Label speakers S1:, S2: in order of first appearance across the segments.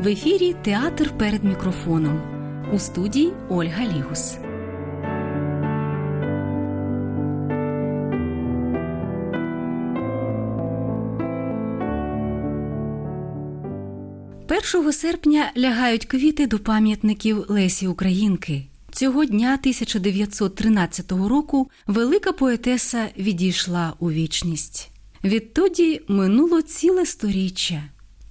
S1: В ефірі Театр перед мікрофоном у студії Ольга Лігус. Першого серпня лягають квіти до пам'ятників Лесі Українки. Цього дня 1913 року велика поетеса відійшла у вічність. Відтоді минуло ціле сторіччя.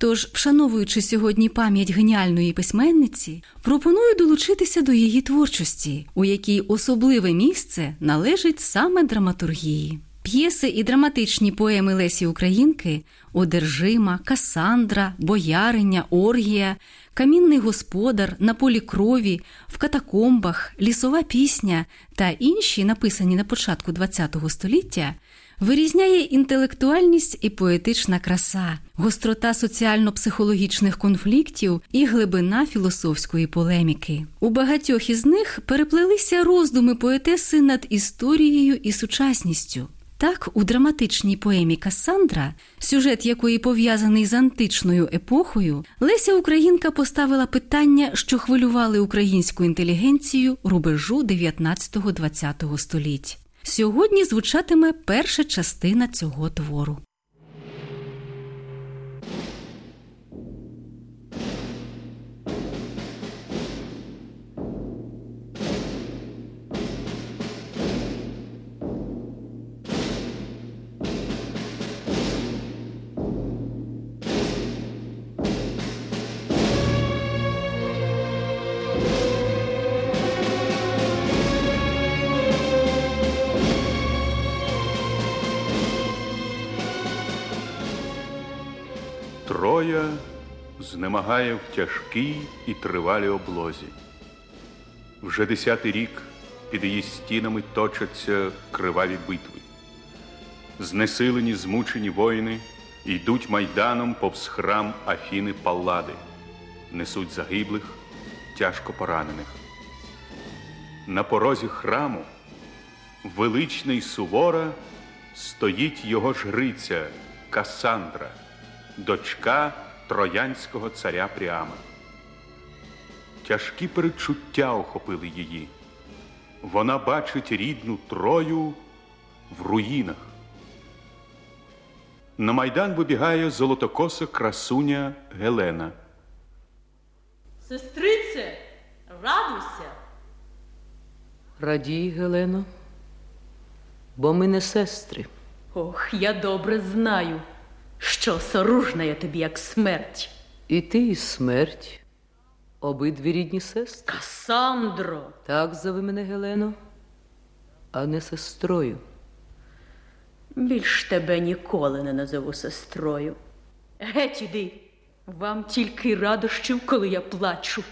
S1: Тож, вшановуючи сьогодні пам'ять геніальної письменниці, пропоную долучитися до її творчості, у якій особливе місце належить саме драматургії. П'єси і драматичні поеми Лесі Українки Одержима, Касандра, Бояриня, Оргія, Камінний господар, На полі крові, в катакомбах, Лісова пісня та інші, написані на початку ХХ століття, вирізняє інтелектуальність і поетична краса, гострота соціально-психологічних конфліктів і глибина філософської полеміки. У багатьох із них переплелися роздуми поетеси над історією і сучасністю. Так, у драматичній поемі Кассандра, сюжет якої пов'язаний з античною епохою, Леся Українка поставила питання, що хвилювали українську інтелігенцію рубежу 19-20 століть. Сьогодні звучатиме перша частина цього твору.
S2: Знемагає в тяжкій і тривалій облозі. Вже десятий рік під її стінами точаться криваві битви. Знесилені, змучені воїни йдуть майданом повз храм Афіни Паллади, несуть загиблих, тяжко поранених. На порозі храму, велична й сувора, стоїть його жриця Касандра дочка троянського царя Пріама. Тяжкі перечуття охопили її. Вона бачить рідну трою в руїнах. На майдан вибігає золотокоса красуня Гелена.
S3: Сестрице, радуйся.
S4: Радій, Гелено, бо ми не сестри.
S3: Ох, я добре знаю, що соружна я тобі, як смерть.
S4: І ти, і смерть, обидві рідні сестри.
S3: Касандро,
S4: Так зови мене Гелено, а не сестрою.
S3: більш тебе ніколи не назову сестрою. Геть іди, вам тільки радощів, коли я плачу.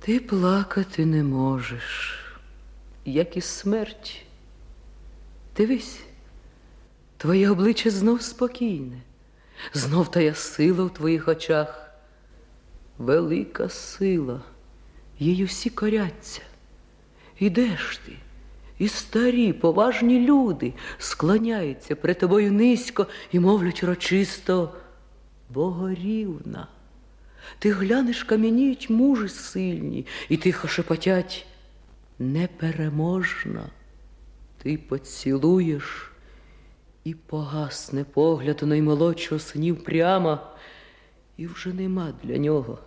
S4: Ти плакати не можеш, як і смерть. Дивись, твоє обличчя знов спокійне, знов тая сила в твоїх очах. Велика сила, їй усі коряться. Ідеш ти, і старі, поважні люди склоняються перед тобою низько і мовлять урочисто Богорівна. Ти глянеш, кам'яніють мужі сильні, і тихо шепотять непереможна. Ти поцілуєш і погасне погляд у наймолодшого синів прямо, і вже нема для нього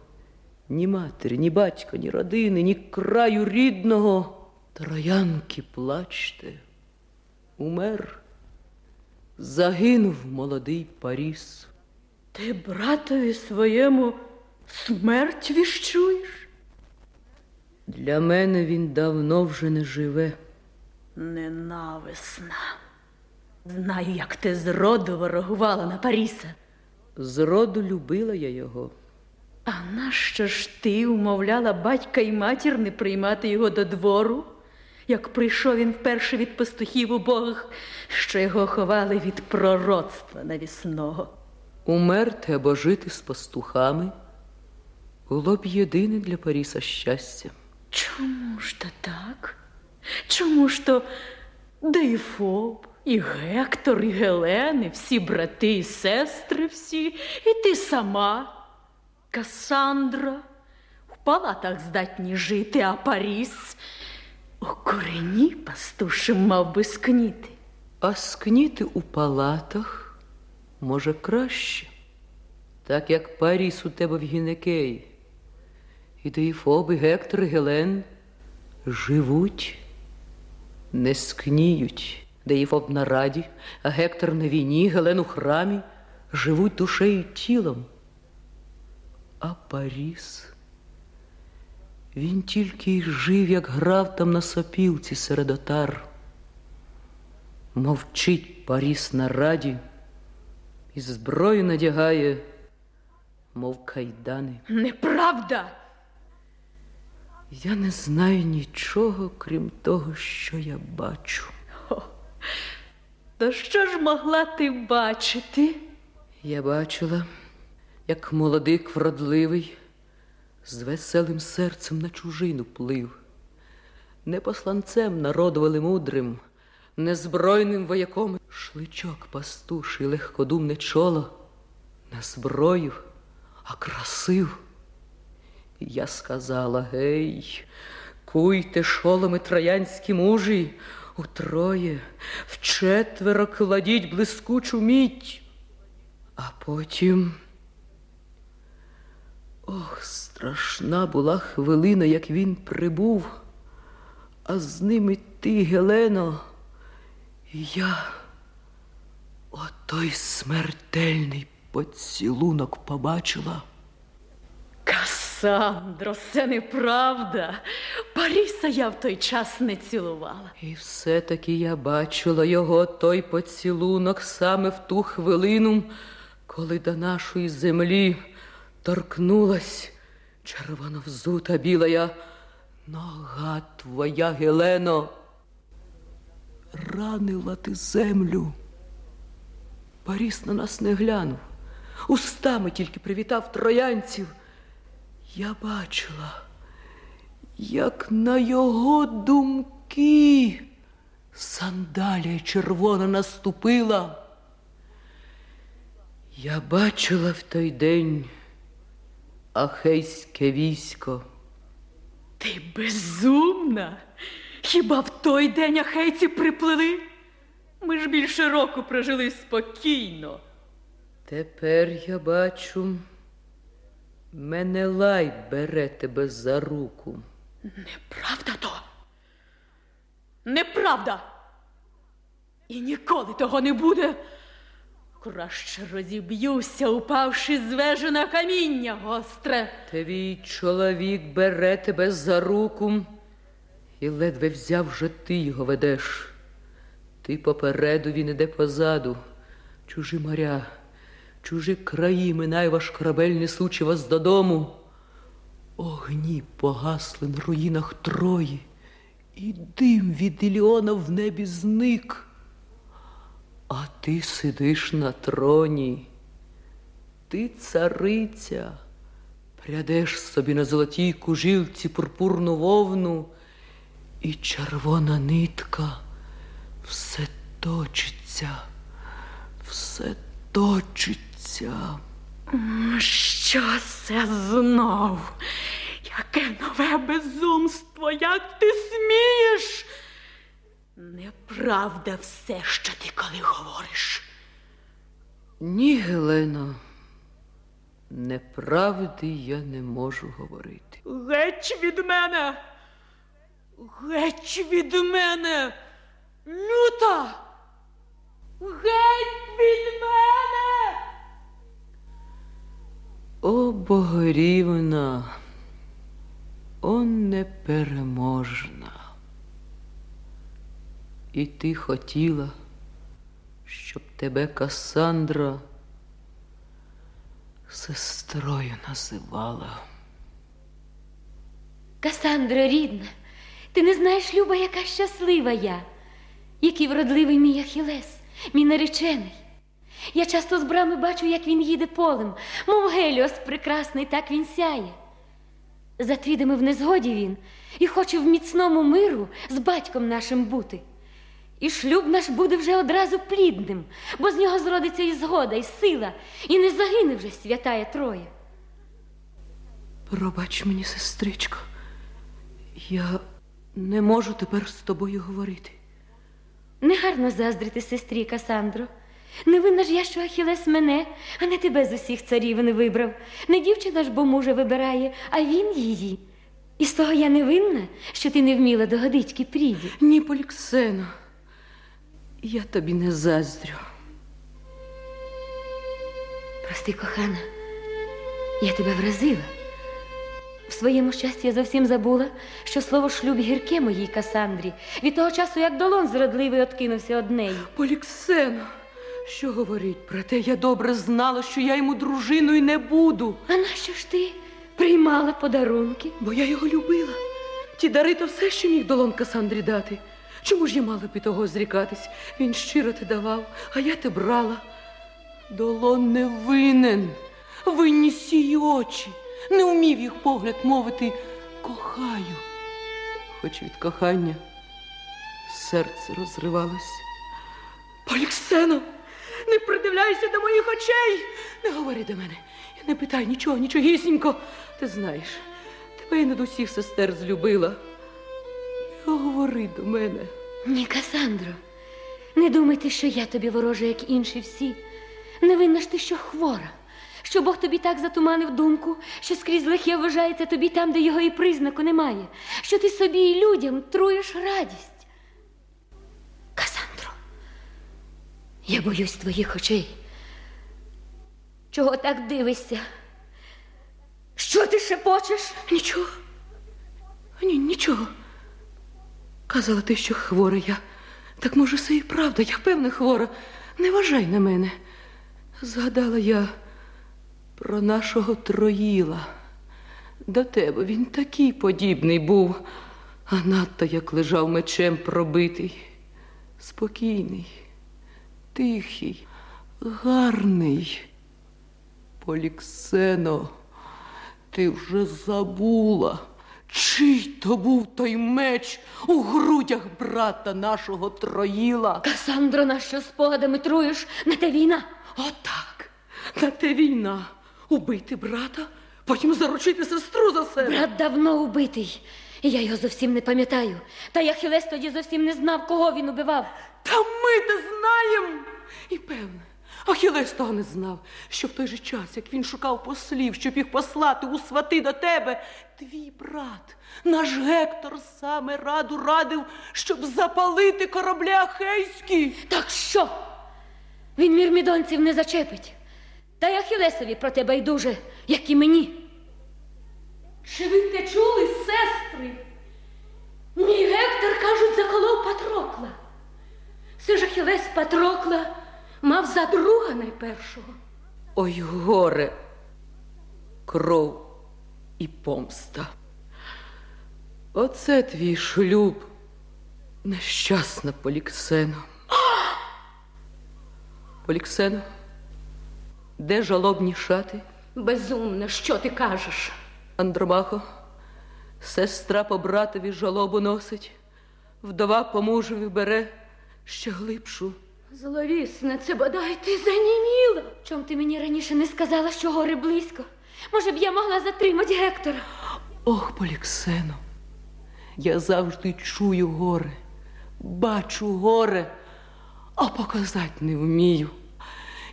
S4: ні матері, ні батька, ні родини, ні краю рідного. Троянки, плачте, умер, загинув молодий Паріс.
S3: Ти братові своєму смерть віщуєш?
S4: Для мене він давно вже не живе.
S3: Ненависна. Знаю, як ти зроду ворогувала на Паріса.
S4: Зроду любила я його.
S3: А нащо ж ти умовляла батька і матір не приймати його до двору, як прийшов він вперше від пастухів убогих, що його ховали від пророцтва навісного?
S4: Умерти або жити з пастухами було б єдине для Паріса щастя.
S3: Чому ж то так? Чому ж то Дейфоб, і Гектор, і Гелени, всі брати і сестри всі, і ти сама Касандра в палатах здатні жити, а Паріс у корені пастушим мав би скніти.
S4: А скніти у палатах може краще, так як Паріс у тебе в Гінекеї. І Деїфоб, і Гектор, і Гелен живуть, не скніють. Деїфоб на раді, а Гектор на війні, Гелен у храмі, живуть душею і тілом. А Паріс, він тільки й жив, як грав там на сопілці серед отар. Мовчить Паріс на раді і зброю надягає, мов кайдани.
S3: Неправда.
S4: Я не знаю нічого, крім того, що я бачу.
S3: То що ж могла ти бачити?
S4: Я бачила, як молодик вродливий з веселим серцем на чужину плив, не посланцем народували мудрим, незбройним вояком шличок пастуший, легкодумне чоло, не зброю, а красив. Я сказала, гей, куйте шоломи троянські мужі, утроє, вчетверо кладіть блискучу мідь. А потім. Ох, страшна була хвилина, як він прибув, а з ними ти, Гелено, і я отой смертельний поцілунок побачила.
S3: Касандро, це неправда. Паріса я в той час не цілувала.
S4: І все-таки я бачила його той поцілунок саме в ту хвилину, коли до нашої землі торкнулась червоно взута білая нога твоя, Гелено. Ранила ти землю. Паріс на нас не глянув, устами тільки привітав троянців. Я бачила, як на його думки сандалія червона наступила. Я бачила в той день ахейське військо.
S3: Ти безумна. Хіба в той день ахейці приплили? Ми ж більше року прожили спокійно.
S4: Тепер я бачу, Менелай бере тебе за руку.
S3: Неправда то. Неправда. І ніколи того не буде. Краще розіб'юся, упавши з вежі на каміння гостре.
S4: Твій чоловік бере тебе за руку, і ледве взяв вже ти його ведеш. Ти попереду, він іде позаду, чужі моря, чужі краї, минай ваш корабель, несучи вас додому. Огні погасли на руїнах Трої, і дим від Іліона в небі зник. А ти сидиш на троні, ти цариця, прядеш собі на золотій кужілці пурпурну вовну, і червона нитка все точиться, все точиться.
S3: Що це знов? Яке нове безумство, як ти смієш? Неправда все, що ти коли говориш.
S4: Ні, Гелено, неправди я не можу говорити.
S3: Геть від мене. Геть від мене. Люта. Геть від мене.
S4: О, Богорівна, о непереможна. І ти хотіла, щоб тебе Касандра сестрою називала.
S5: Касандро, рідна, ти не знаєш, Люба, яка щаслива я, який вродливий мій Ахілес, мій наречений. Я часто з брами бачу, як він їде полем, мов Геліос прекрасний, так він сяє. За твідами в незгоді він і хоче в міцному миру з батьком нашим бути. І шлюб наш буде вже одразу плідним, бо з нього зродиться і згода, і сила, і не загине вже святая Троя.
S4: Пробач мені, сестричко, я не можу тепер з тобою говорити.
S5: Негарно заздрити сестрі Касандро. Не винна ж я, що Ахілес мене, а не тебе з усіх царів не вибрав. Не дівчина ж бо мужа вибирає, а він її. І з того я не винна, що ти не вміла до годички пріді.
S4: Ні, Поліксено, я тобі не заздрю.
S5: Прости, кохана, я тебе вразила. В своєму щасті я зовсім забула, що слово шлюб гірке моїй Касандрі, від того часу, як долон зродливий откинувся од неї.
S4: Поліксено, що говорить про те, я добре знала, що я йому дружиною не буду,
S5: А нащо ж ти приймала подарунки?
S4: бо я його любила. Ті дари то все, що міг долон Касандрі дати. Чому ж я мала б і того зрікатись? Він щиро те давав, а я те брала. Долон не винен, винні сії очі. Не вмів їх погляд мовити кохаю. Хоч від кохання серце розривалось. Поліксено, не придивляйся до моїх очей. Не говори до мене. І не питай нічого, нічогісінько. Ти знаєш, тебе я над усіх сестер злюбила. Не говори до мене.
S5: Ні, Касандро, не думайте, що я тобі ворожа, як інші всі. Не винна ж ти, що хвора, що Бог тобі так затуманив думку, що скрізь лихе вважається тобі там, де його і признаку немає, що ти собі і людям труєш радість. Я боюсь твоїх очей. Чого так дивишся? Що ти шепочеш?
S4: Нічого. Ні, нічого. Казала ти, що хвора я. Так може, це і правда, я певна хвора. Не вважай на мене. Згадала я про нашого троїла. До тебе він такий подібний був, а надто як лежав мечем пробитий, спокійний, тихий, гарний. Поліксено, ти вже забула, чий то був той меч у грудях брата нашого троїла.
S5: Касандро, на що спогадами труєш? На те війна.
S4: Отак, на те війна. Убити брата, потім заручити сестру за себе.
S5: Брат давно убитий, і я його зовсім не пам'ятаю. Та я Хілес тоді зовсім не знав, кого він убивав.
S4: Та ми те знаємо. І певне, Ахілес того не знав, що в той же час, як він шукав послів, щоб їх послати у свати до тебе, твій брат, наш Гектор, саме раду радив, щоб запалити кораблі Ахейські.
S5: Так що? Він мірмідонців не зачепить. Та й Ахілесові про те байдуже, як і мені. Чи ви те чули, сестри? Мій Гектор, кажуть, заколов Патрокла. Це ж Ахілес Патрокла мав за друга найпершого.
S4: Ой, горе, кров і помста. Оце твій шлюб, нещасна Поліксено. Поліксено, де жалобні шати?
S5: Безумно, що ти кажеш?
S4: Андромахо, сестра по братові жалобу носить, вдова по мужеві бере ще глибшу.
S5: Зловісне, це бодай ти заніміла. Чом ти мені раніше не сказала, що гори близько? Може б я могла затримати Гектора?
S4: Ох, Поліксено, я завжди чую горе, бачу горе, а показати не вмію.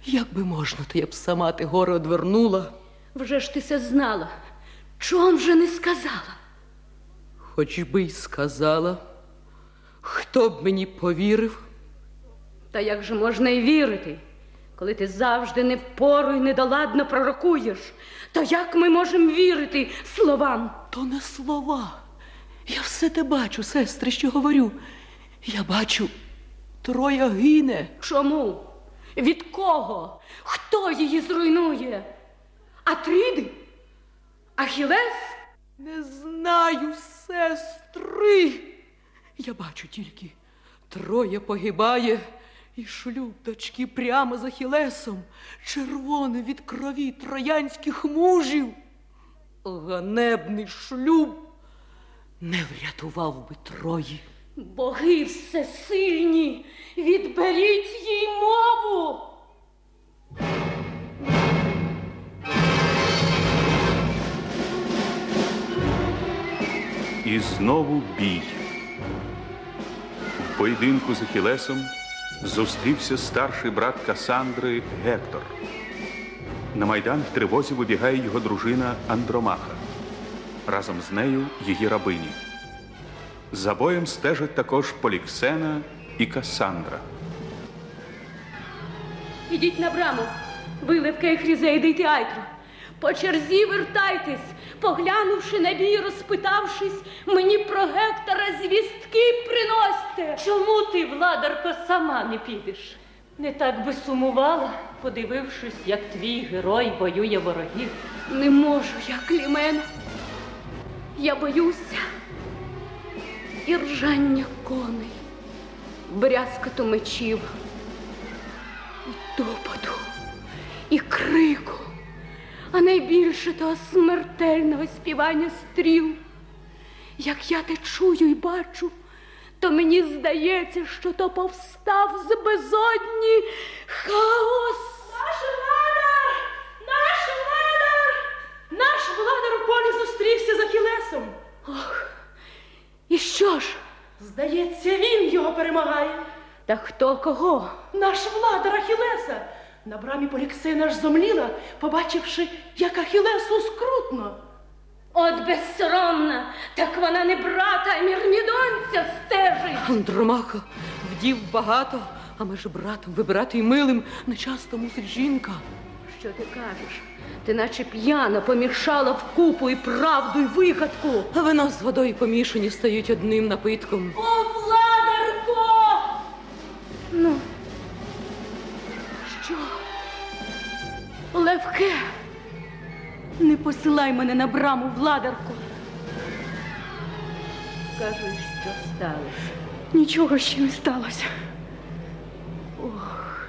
S4: Як би можна, то я б сама те горе одвернула,
S5: Вже ж ти це знала. Чом же не сказала?
S4: хоч би й сказала, хто б мені повірив.
S6: Та як же можна й вірити, коли ти завжди не впору й недоладно пророкуєш? То як ми можемо вірити словам?
S4: То не слова. Я все те бачу, сестри, що говорю. Я бачу, троє гине.
S6: Чому? Від кого? Хто її зруйнує? Атриди? Ахілес?
S4: Не знаю, сестри. Я бачу тільки троє погибає, і шлюб дочки прямо за Хілесом, червоний від крові троянських мужів. Ганебний шлюб не врятував би трої.
S6: Боги всесильні, відберіть їй мову.
S2: І знову бій. В поєдинку з Ахілесом зустрівся старший брат Касандри Гектор. На майдан в тривозі вибігає його дружина Андромаха. Разом з нею її рабині. За боєм стежать також Поліксена і Касандра.
S6: Ідіть на браму. Ви, Левке і Хрізейди, йти Айтру. По черзі вертайтесь, поглянувши на бій, розпитавшись, мені про Гектора звістки приносьте.
S7: Чому ти, владарко, сама не підеш? Не так би сумувала, подивившись, як твій герой воює ворогів.
S6: Не можу я, Клімена. Я боюся і ржання коней, брязкоту мечів, і топоту, і крику, а найбільше того смертельного співання стріл. Як я те чую і бачу, то мені здається, що то повстав з безодні хаос.
S7: Наш владар! Наш владар! Наш владар у полі зустрівся з Ахілесом.
S6: І що ж?
S7: Здається, він його перемагає.
S6: Та хто кого?
S7: Наш владар Ахілеса. На брамі Поліксина ж зомліла, побачивши, як Ахілесу скрутно.
S6: От безсоромна, так вона не брата, а мірмідонця стежить.
S4: Андромаха, вдів багато, а меж братом вибирати й милим не часто мусить жінка.
S6: Що ти кажеш? Ти наче п'яна помішала вкупу і правду, і вигадку.
S4: А вина з водою помішані стають одним напитком.
S7: О,
S6: Левке, не посилай мене на браму, владарку. Кажи, що сталося. Нічого ще не сталося. Ох,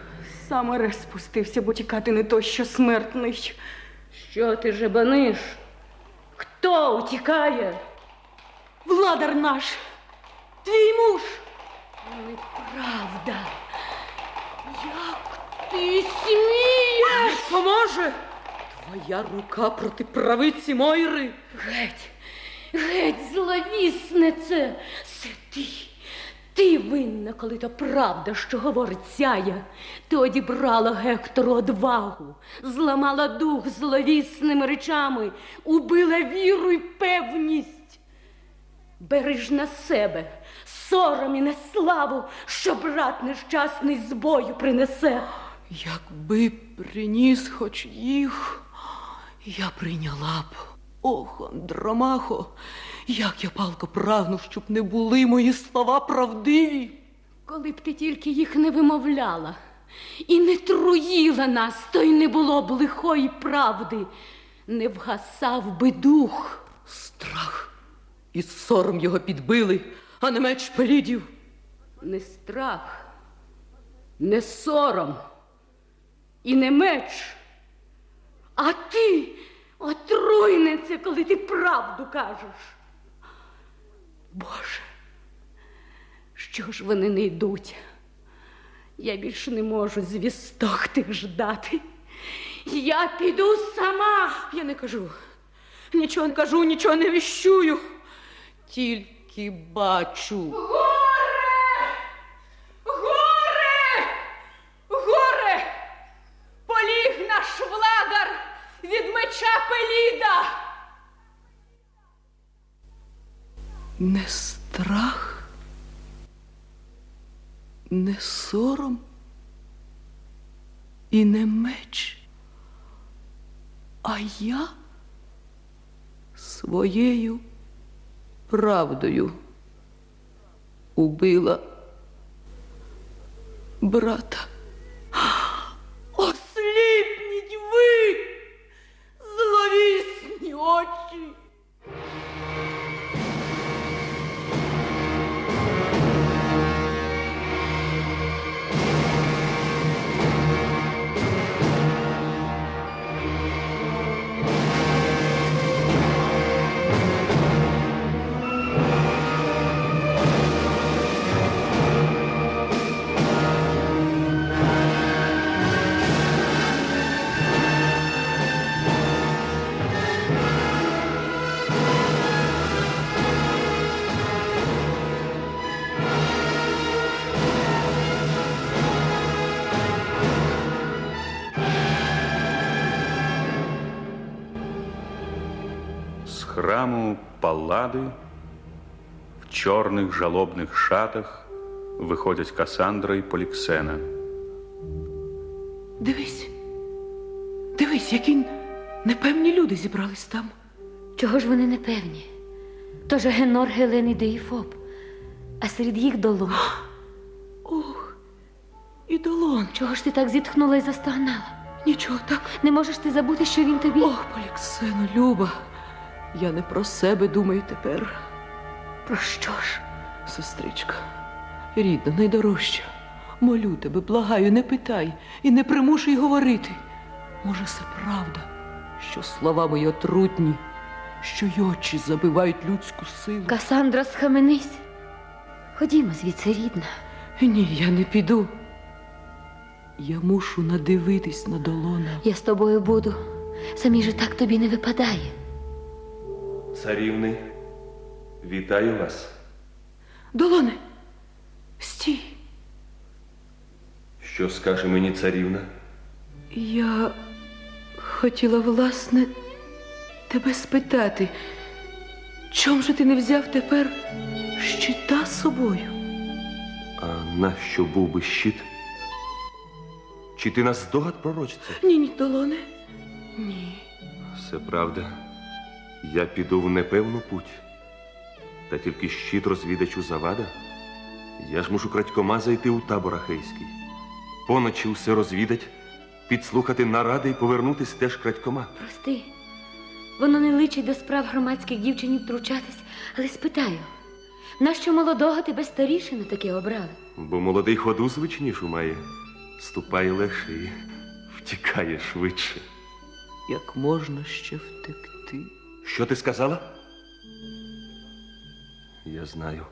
S6: сам Арес спустився, бо тікати не то, що смертний. Що ти жебаниш? Хто утікає? Владар наш, твій муж. Неправда. Як ти смієш?
S4: Поможе! Твоя рука проти правиці Мойри.
S6: Геть, геть, зловіснице, це ти. Ти винна, коли то правда, що говорить сяя. Ти одібрала Гектору одвагу, зламала дух зловісними речами, убила віру й певність. Береш на себе сором і неславу, що брат нещасний з бою принесе.
S4: Якби приніс хоч їх, я прийняла б. Ох, Андромахо, як я палко прагну, щоб не були мої слова правдиві.
S6: Коли б ти тільки їх не вимовляла і не труїла нас, то й не було б лихої правди, не вгасав би дух.
S4: Страх і сором його підбили, а не меч пелідів.
S6: Не страх, не сором і не меч, а ти, отруйниця, коли ти правду кажеш. Боже, що ж вони не йдуть? Я більше не можу звісток тих ждати. Я піду сама.
S4: Я не кажу, нічого не кажу, нічого не віщую. Тільки бачу.
S7: Горе! Горе! Поліг наш владар від меча Пеліда!
S4: Не страх, не сором і не меч, а я своєю правдою убила брата.
S2: Храму Паллади в чорних жалобних шатах виходять Касандра і Поліксена.
S4: Дивись. Дивись, які непевні люди зібрались там.
S5: Чого ж вони не певні? Тож Генор, Гелен і Деїфоб, а серед їх долон.
S4: Ох, і долон.
S5: Чого ж ти так зітхнула і застогнала?
S4: Нічого так.
S5: Не можеш ти забути, що він тобі.
S4: Ох, Поліксено, Люба. Я не про себе думаю тепер.
S5: Про що ж?
S4: Сестричка, рідна, найдорожча. Молю тебе, благаю, не питай і не примушуй говорити. Може, це правда, що слова мої отрутні, що й очі забивають людську силу.
S5: Касандра, схаменись. Ходімо звідси, рідна.
S4: Ні, я не піду. Я мушу надивитись на долона.
S5: Я з тобою буду. Самі же так тобі не випадає.
S8: Царівни, вітаю вас.
S4: Долоне, стій.
S8: Що скаже мені царівна?
S4: Я хотіла, власне, тебе спитати, чом же ти не взяв тепер щита з собою?
S8: А нащо був би щит? Чи ти нас здогад пророчиться?
S4: Ні, ні, долоне. Ні.
S8: Все правда. Я піду в непевну путь. Та тільки щит розвідачу завада. Я ж мушу крадькома зайти у табор Ахейський. Поночі все розвідать, підслухати наради і повернутись теж крадькома.
S5: Прости, воно не личить до справ громадських дівчинів втручатись, але спитаю, нащо молодого тебе старішину таке обрали?
S8: Бо молодий ходу звичнішу має. Ступає легше і втікає швидше.
S4: Як можна ще втекти?
S8: Що ти сказала? Я знаю.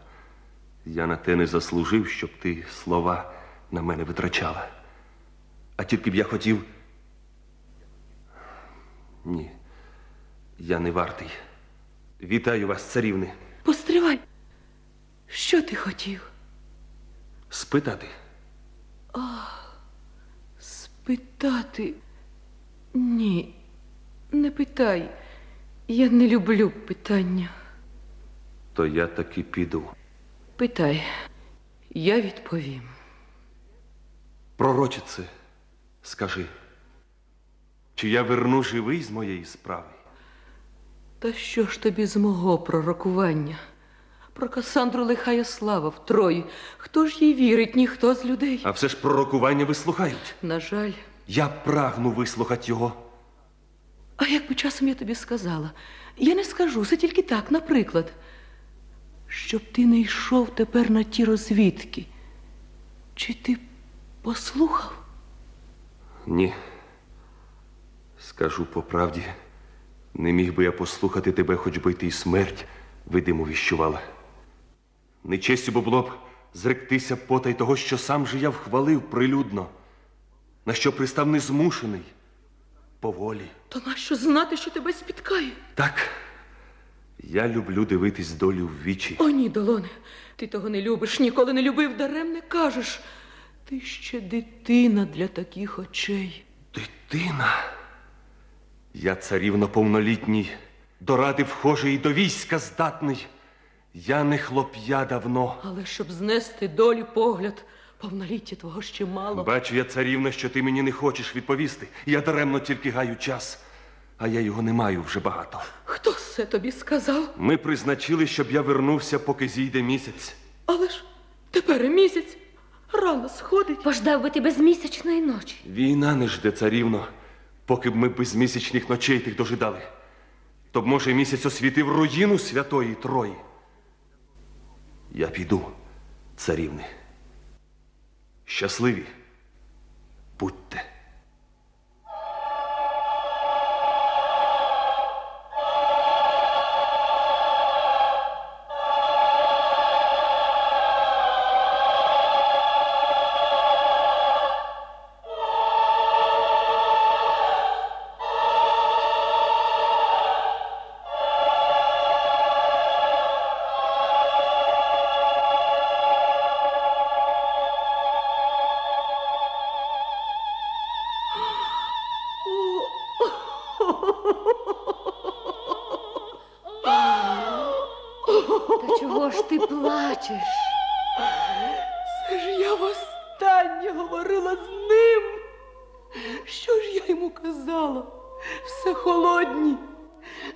S8: Я на те не заслужив, щоб ти слова на мене витрачала. А тільки б я хотів. Ні, я не вартий. Вітаю вас, царівни.
S4: Постривай. Що ти хотів?
S8: Спитати.
S4: Спитати? Ні, не питай. Я не люблю питання.
S8: То я таки піду.
S4: Питай, я відповім.
S8: Пророчице, скажи, чи я верну живий з моєї справи?
S4: Та що ж тобі з мого пророкування? Про Касандру лихає слава в Трої. Хто ж їй вірить, ніхто з людей?
S8: А все ж пророкування вислухають.
S4: На жаль,
S8: Я прагну вислухати його.
S4: А якби часом я тобі сказала, я не скажу, це тільки так, наприклад, щоб ти не йшов тепер на ті розвідки. Чи ти послухав?
S8: Ні. Скажу по правді, не міг би я послухати тебе, хоч би ти й смерть видиму віщувала. Нечестю бо було б зректися потай того, що сам же я вхвалив прилюдно, на що пристав незмушений, поволі.
S4: То нащо знати, що тебе спіткає?
S8: Так, я люблю дивитись долю в вічі.
S4: О, ні, Долоне, ти того не любиш, ніколи не любив, даремне кажеш. Ти ще дитина для таких очей.
S8: Дитина. Я царівно повнолітній, до ради вхожий і до війська здатний. Я не хлоп'я давно.
S4: Але щоб знести долі погляд, повноліття твого ще мало.
S8: Бачу я, царівна, що ти мені не хочеш відповісти. Я даремно тільки гаю час, а я його не маю вже багато.
S4: Хто це тобі сказав?
S8: Ми призначили, щоб я вернувся, поки зійде місяць.
S4: Але ж тепер і місяць рано сходить.
S5: Пождав би ти безмісячної ночі.
S8: Війна не жде царівно, поки б ми без місячних ночей тих дожидали. То б, може, місяць освітив руїну святої Трої. Я піду, царівни. Щасливі. Будьте.
S5: Плачеш?
S4: Це ж я востаннє говорила з ним. Що ж я йому казала? Все холодні,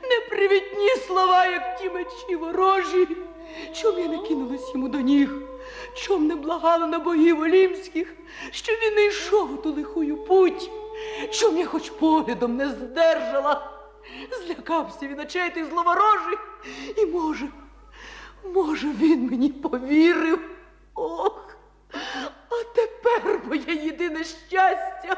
S4: непривітні слова, як ті мечі ворожі. Чом я не кинулась йому до ніг? Чом не благала на богів олімських, що він не йшов у ту лихую путь? Чом я хоч поглядом не здержала? Злякався він очей тих зловорожих, і може, може, він мені повірив. Ох, а тепер моє єдине щастя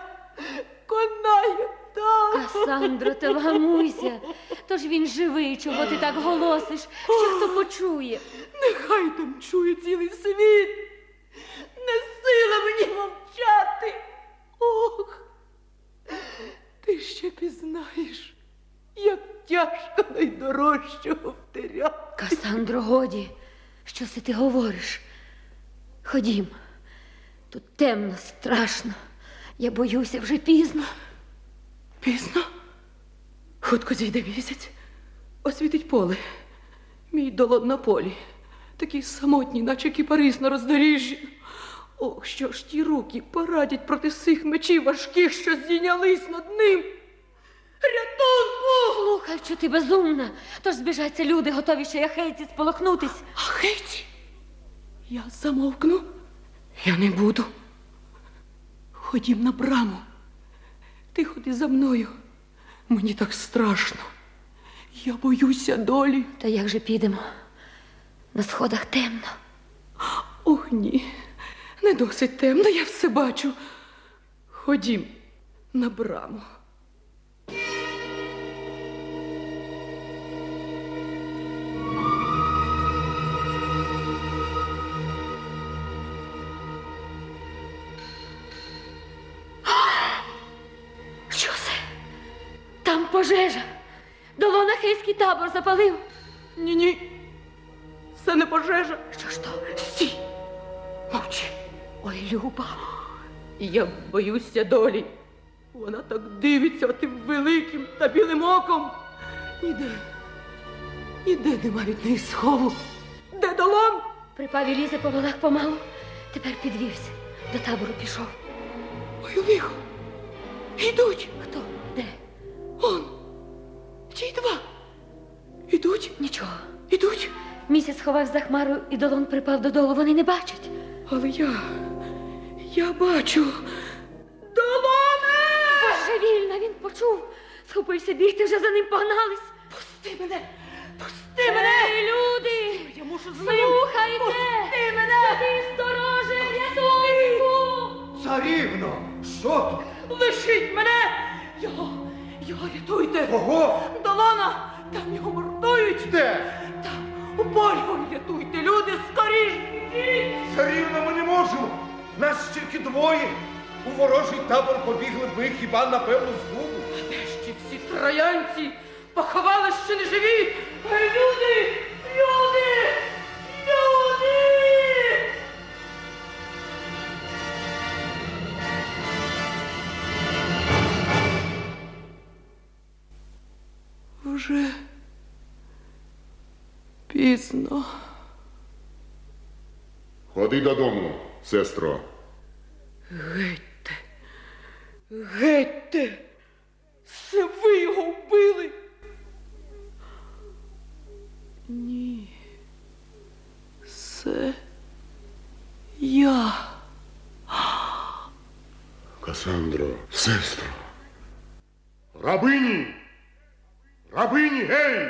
S4: конає там.
S5: Касандро, та вгамуйся. Тож він живий, чого ти так голосиш, що хто почує.
S4: Нехай там чує цілий світ. Не сила мені мовчати. Ох, ти ще пізнаєш, як тяжко найдорожчого втеряти.
S5: Касандро, годі, що це ти говориш? Ходім. Тут темно, страшно. Я боюся вже пізно.
S4: Пізно. Хутко зійде місяць, освітить поле. Мій долон на полі, такий самотній, наче кіпарис на роздоріжжі. Ох, що ж ті руки порадять проти сих мечів важких, що зійнялись над ним. Рятунку!
S5: Слухай, що ти безумна. Тож збіжаться люди, готові шаяхейці сполохнутись.
S4: А геть! Я замовкну. Я не буду. Ходім на браму. Ти ходи за мною. Мені так страшно. Я боюся долі.
S5: Та як же підемо? На сходах темно.
S4: Ох, ні. Не досить темно, я все бачу. Ходім на браму.
S5: Пожежа. Долона хейський табор запалив.
S4: Ні, ні. Це не пожежа.
S5: Що ж то?
S4: Стій. Мовчи.
S5: Ой, Люба.
S4: Я боюся долі. Вона так дивиться тим великим та білим оком. Ніде, ніде нема від неї схову. Де долон?
S5: Припав і лізе по валах помалу. Тепер підвівся. До табору пішов.
S4: Ой, лихо. Йдуть.
S5: Хто? Де?
S4: Он. Ті два. Ідуть,
S5: Нічого.
S4: ідуть.
S5: Місяць сховав за хмару і долон припав додолу. Вони не бачать.
S4: Але я. Я бачу. Долоне!
S5: Божевільна, він почув. Схопився бігти, вже за ним погнались.
S4: Пусти мене! Пусти мене!
S5: Ей, люди!
S4: Я мушу з ним!
S5: Слухайте!
S4: Пусти мене!
S5: Ти стороже, рятунку!
S9: Царівно, що тут?
S4: Лишіть мене! Його, його рятуйте!
S9: Кого?
S4: Долона! Там його мордують!
S9: Де?
S4: Там у полі рятуйте, люди, скоріш!
S9: Царівно, ми не можемо. Нас тільки двоє. У ворожий табор побігли ми хіба напевно з губу.
S4: Де ж ті всі троянці? Поховали ще не живі! Люди! Люди! Люди! Вже пізно.
S10: Ходи додому, сестро.
S4: Гетьте, гетьте, це ви його вбили. Ні, це я.
S10: Касандро, сестро. Рабині! Рабині, гей!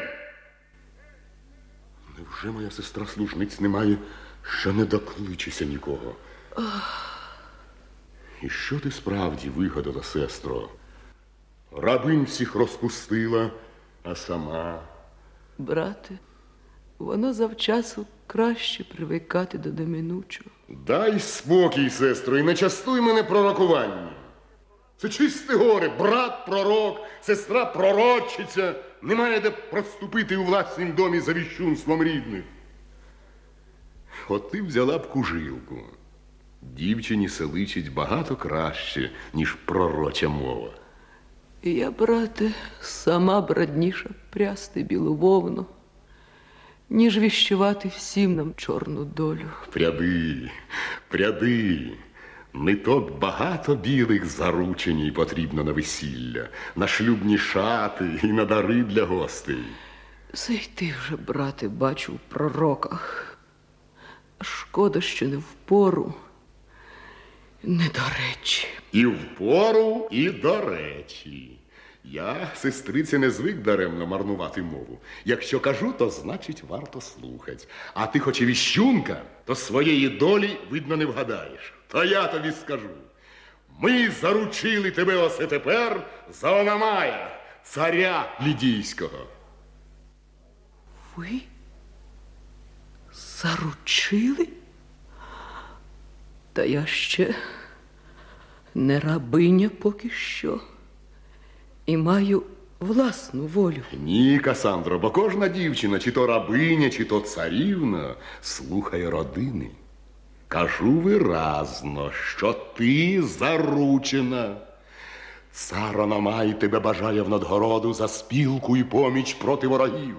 S10: Невже моя сестра служниць немає, що не докличеся нікого? І що ти справді вигадала, сестро? Рабинь всіх розпустила, а сама.
S4: Брате, воно завчасу краще привикати до неминучого.
S10: Дай спокій, сестро, і не частуй мене пророкуванням. Це чисте горе, брат пророк, сестра пророчиця. Немає де проступити у власнім домі за віщунством рідних. От ти взяла б кужилку. Дівчині селичить багато краще, ніж пророча мова.
S4: Я, брате, сама б радніша прясти білу вовну, ніж віщувати всім нам чорну долю.
S10: Пряди, пряди. Ниток багато білих зарученій потрібно на весілля, на шлюбні шати і на дари для гостей.
S4: Зайти вже, брате, бачу в пророках. Шкода, що не впору, не до речі.
S10: І впору, і до речі. Я, сестриці, не звик даремно марнувати мову. Якщо кажу, то значить варто слухать. А ти, хоч і віщунка, то своєї долі, видно, не вгадаєш. То я тобі скажу. Ми заручили тебе осе тепер за Ономая, царя Лідійського.
S4: Ви заручили? Та я ще не рабиня поки що. І маю власну волю.
S10: Ні, Касандро, бо кожна дівчина, чи то рабиня, чи то царівна, слухає родини. Кажу виразно, що ти заручена. Цар Ономай тебе бажає в надгороду за спілку і поміч проти ворогів.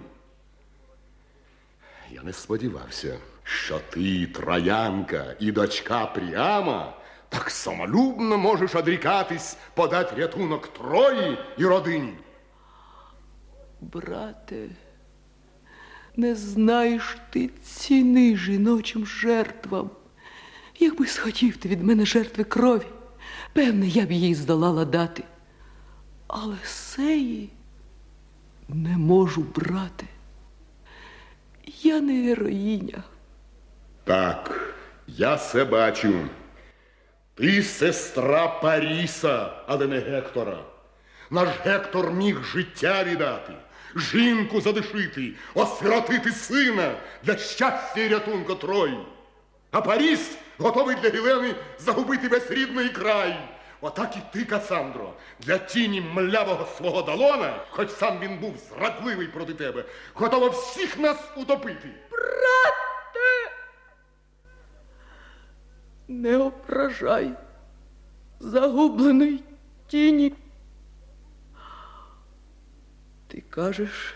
S10: Я не сподівався, що ти, троянка і дочка Пріама, так самолюбно можеш одрікатись подати рятунок Трої і родині.
S4: Брате, не знаєш ти ціни жіночим жертвам. Якби схотів ти від мене жертви крові, певне, я б їй здолала дати. Але сеї не можу брати. Я не героїня.
S10: Так, я це бачу. Ти сестра Паріса, але не Гектора. Наш Гектор міг життя віддати, жінку задушити, осиротити сина для щастя і рятунку Трої. А Паріс готовий для Гілени загубити весь рідний край. Отак і ти, Касандро, для тіні млявого свого Далона, хоч сам він був зрадливий проти тебе, готова всіх нас утопити.
S4: Не ображай загубленої тіні. Ти кажеш,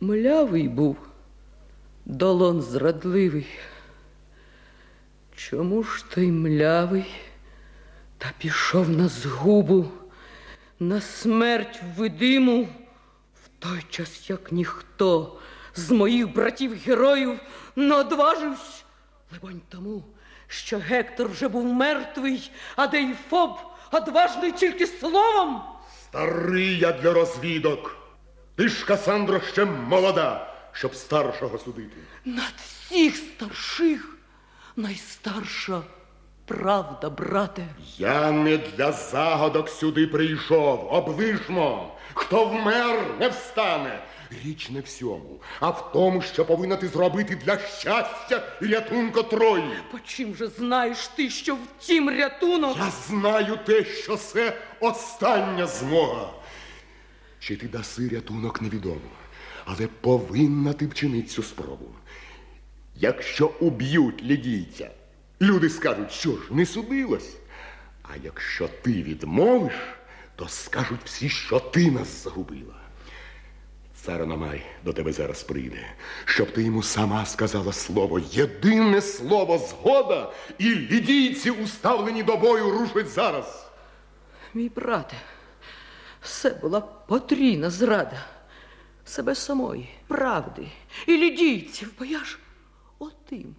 S4: млявий був, долон зрадливий. Чому ж той млявий та пішов на згубу, на смерть видиму, в той час, як ніхто з моїх братів героїв не одважився, либонь тому, що Гектор вже був мертвий, а Дейфоб одважний тільки словом.
S10: Старий я для розвідок. Ти ж, Касандро, ще молода, щоб старшого судити.
S4: Над всіх старших найстарша правда, брате.
S10: Я не для загадок сюди прийшов. Оближмо. Хто вмер, не встане. Річ не в всьому, а в тому, що повинна ти зробити для щастя і рятунку Трої.
S4: По чим же знаєш ти, що втім рятунок?
S10: Я знаю те, що це остання змога. Чи ти даси рятунок невідомо, але повинна ти вчинити цю спробу. Якщо уб'ють лідійця, люди скажуть, що ж, не судилось. А якщо ти відмовиш, то скажуть всі, що ти нас загубила. Цар Ономай до тебе зараз прийде, щоб ти йому сама сказала слово, єдине слово згода, і лідійці, уставлені до бою, рушать зараз.
S4: Мій брате, все була потрійна зрада себе самої, правди і лідійців, бо я ж отим,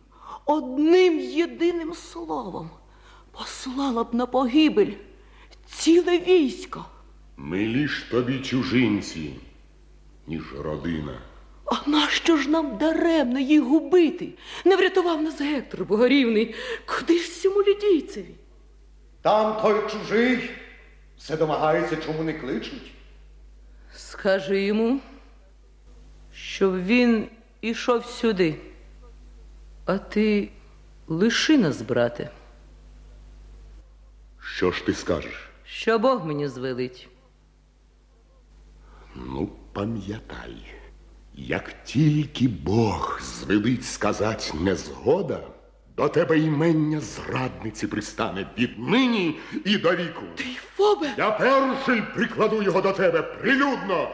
S4: одним єдиним словом послала б на погибель ціле військо.
S10: Миліш тобі чужинці, ніж родина.
S4: А нащо ж нам даремно їх губити? Не врятував нас Гектор Богорівний. Куди ж цьому лідійцеві?
S9: Там той чужий все домагається, чому не кличуть.
S4: Скажи йому, щоб він ішов сюди. А ти лиши нас, брате,
S10: Що ж ти скажеш?
S4: що Бог мені звелить.
S10: Ну, пам'ятай, як тільки Бог звелить сказать незгода, до тебе імення зрадниці пристане віднині і до віку.
S4: Фобе,
S10: Я перший прикладу його до тебе прилюдно.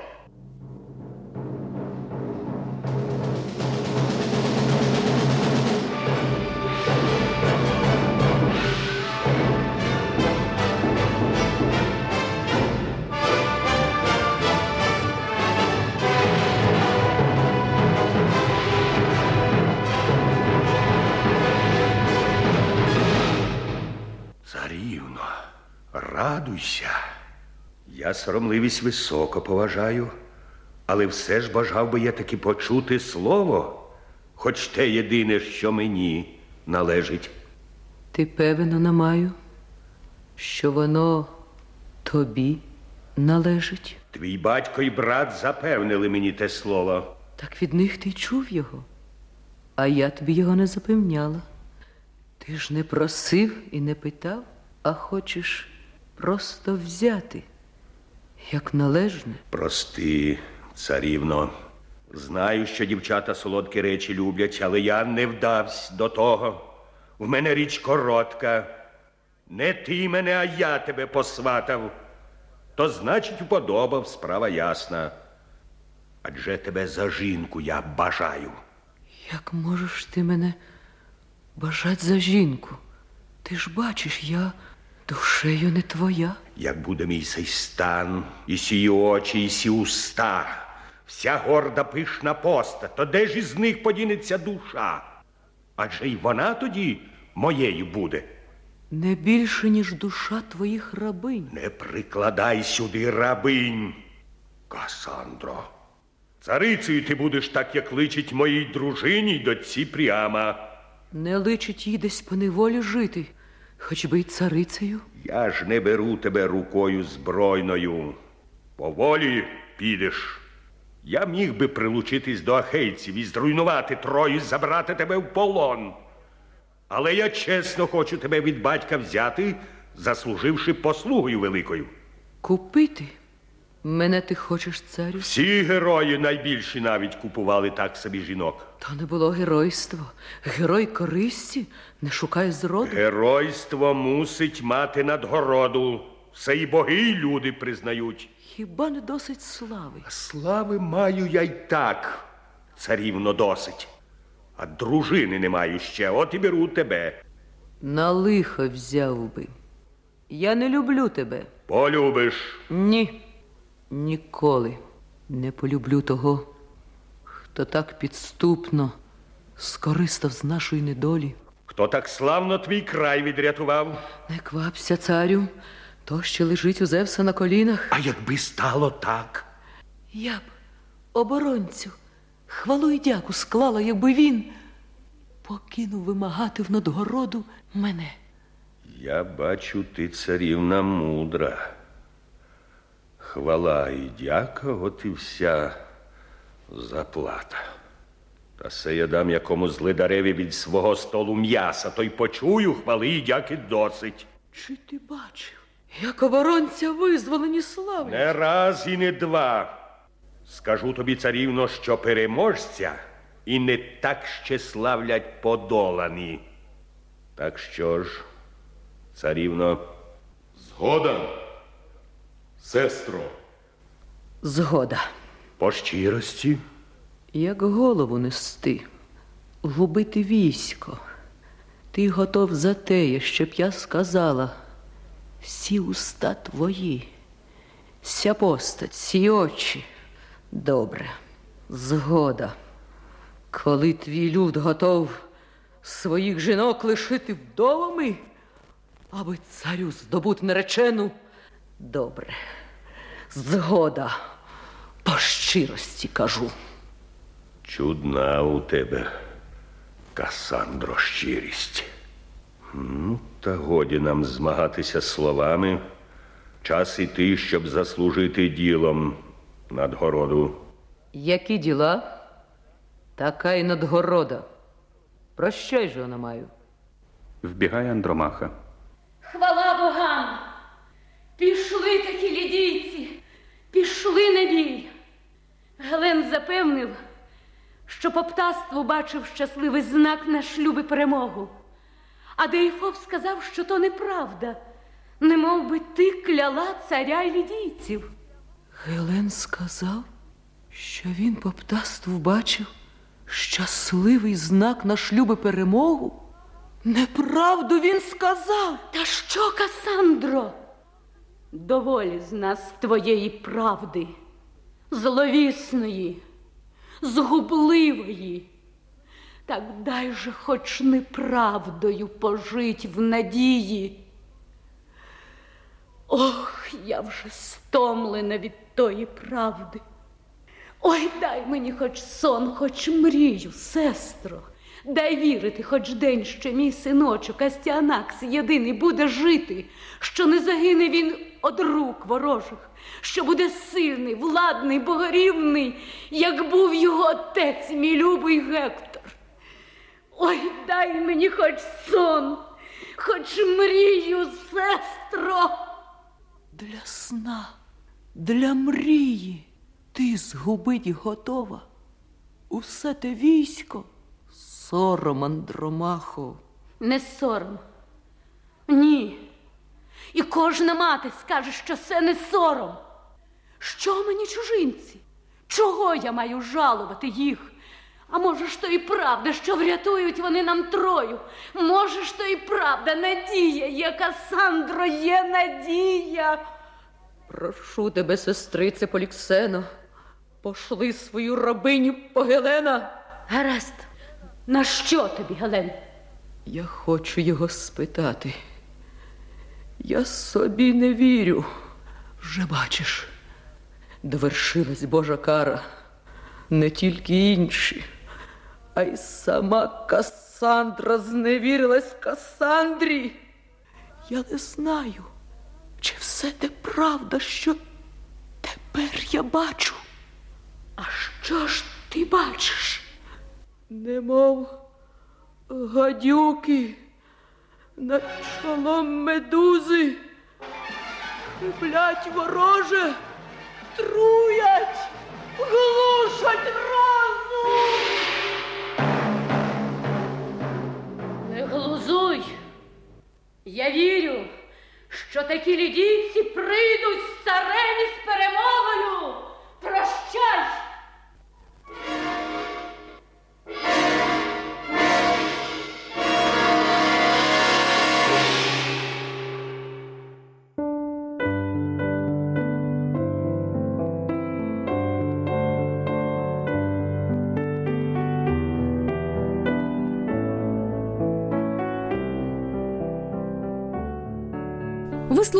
S11: Радуйся. Я соромливість високо поважаю, але все ж бажав би я таки почути слово, хоч те єдине, що мені належить.
S4: Ти певно намаю, що воно тобі належить.
S11: Твій батько і брат запевнили мені те слово.
S4: Так від них ти чув його, а я тобі його не запевняла. Ти ж не просив і не питав, а хочеш просто взяти, як належне.
S11: Прости, царівно. Знаю, що дівчата солодкі речі люблять, але я не вдавсь до того. В мене річ коротка. Не ти мене, а я тебе посватав. То значить, вподобав, справа ясна. Адже тебе за жінку я бажаю.
S4: Як можеш ти мене бажать за жінку? Ти ж бачиш, я душею не твоя.
S11: Як буде мій сей стан, і сії очі, і сі уста, вся горда пишна поста, то де ж із них подінеться душа? Адже й вона тоді моєю буде.
S4: Не більше, ніж душа твоїх рабинь.
S11: Не прикладай сюди рабинь, Касандро. Царицею ти будеш так, як личить моїй дружині й дочці пряма.
S4: Не личить їй десь по неволі жити, хоч би й царицею.
S11: Я ж не беру тебе рукою збройною. Поволі підеш. Я міг би прилучитись до ахейців і зруйнувати Трою, забрати тебе в полон. Але я чесно хочу тебе від батька взяти, заслуживши послугою великою.
S4: Купити? Мене ти хочеш, царю?
S11: Всі герої найбільші навіть купували так собі жінок.
S4: То не було геройство. Герой користі не шукає зроду.
S11: Геройство мусить мати надгороду. Все і боги, і люди признають.
S4: Хіба не досить слави?
S11: Слави маю я й так, царівно досить. А дружини не маю ще, от і беру тебе.
S4: На лихо взяв би. Я не люблю тебе.
S11: Полюбиш.
S4: Ні. Ніколи не полюблю того, хто так підступно скористав з нашої недолі.
S11: Хто так славно твій край відрятував?
S4: Не квапся, царю, то ще лежить у Зевса на колінах.
S11: А якби стало так?
S4: Я б оборонцю хвалу і дяку склала, якби він покинув вимагати в надгороду мене.
S11: Я бачу, ти царівна мудра. Хвала і дяка, от і вся заплата. Та се я дам якому злидареві від свого столу м'яса, то й почую хвали і дяки досить.
S4: Чи ти бачив, як оборонця визволені слави?
S11: Не раз і не два. Скажу тобі, царівно, що переможця і не так ще славлять подолані. Так що ж, царівно,
S10: Згода, сестро.
S4: Згода.
S11: по щирості.
S4: Як голову нести, губити військо. Ти готов за теє, щоб я сказала. Всі уста твої, ся постать, сі очі. Добре, згода. Коли твій люд готов своїх жінок лишити вдовами, аби царю здобути наречену, добре, згода, по щирості кажу.
S11: Чудна у тебе, Касандро, щирість. Ну, та годі нам змагатися словами. Час іти, щоб заслужити ділом надгороду.
S4: Які діла, така й надгорода. Прощай же вона маю.
S2: Вбігає Андромаха.
S6: Хвала богам! Пішли такі лідійці, пішли на бій. Гелен запевнив, що по птаству бачив щасливий знак на шлюб і перемогу. А Деїфоб сказав, що то неправда, не мов би ти кляла царя й лідійців.
S4: Гелен сказав, що він по птаству бачив щасливий знак на шлюби перемогу. Неправду він сказав.
S6: Та що, Касандро? Доволі з нас твоєї правди, зловісної, згубливої. Так дай же хоч неправдою пожить в надії. Ох, я вже стомлена від тої правди. Ой, дай мені хоч сон, хоч мрію, сестро. Дай вірити хоч день, що мій синочок Астіанакс єдиний буде жити, що не загине він од рук ворожих, що буде сильний, владний, богорівний, як був його отець, мій любий Гектор. Ой, дай мені хоч сон, хоч мрію, сестро.
S4: Для сна, для мрії ти згубить готова. Усе те військо, сором, Андромахо.
S6: Не сором. Ні. І кожна мати скаже, що це не сором. Що мені чужинці? Чого я маю жалувати їх? А може ж то і правда, що врятують вони нам трою? Може ж то і правда, надія є, Касандро, є надія.
S4: Прошу тебе, сестрице Поліксено, пошли свою рабиню по Гелена.
S6: Гаразд, на що тобі, Гелен?
S4: Я хочу його спитати. Я собі не вірю. Вже бачиш, довершилась Божа кара. Не тільки інші, а й сама Касандра зневірилась Касандрі. Я не знаю, чи все те правда, що тепер я бачу.
S6: А що ж ти бачиш?
S4: Немов гадюки над чолом медузи. Хиблять вороже, труять, глушать розум.
S6: Не глузуй. Я вірю, що такі лідійці прийдуть з царем із перемогою. Прощай!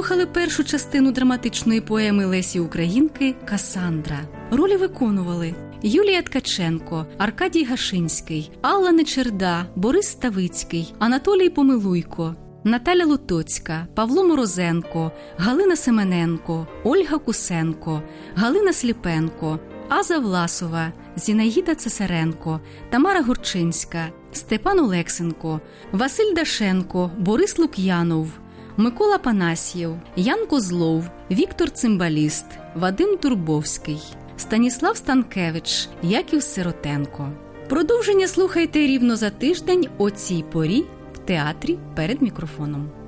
S1: Слухали першу частину драматичної поеми Лесі Українки Касандра. Ролі виконували Юлія Ткаченко, Аркадій Гашинський, Алла Нечерда, Борис Ставицький, Анатолій Помилуйко, Наталя Лутоцька, Павло Морозенко, Галина Семененко, Ольга Кусенко, Галина Сліпенко, Аза Власова, Зінаїда Цесаренко, Тамара Гурчинська, Степан Олексенко, Василь Дашенко, Борис Лук'янов. Микола Панасьєв, Ян Козлов, Віктор Цимбаліст, Вадим Турбовський, Станіслав Станкевич, Яків Сиротенко. Продовження слухайте рівно за тиждень о цій порі в театрі перед мікрофоном.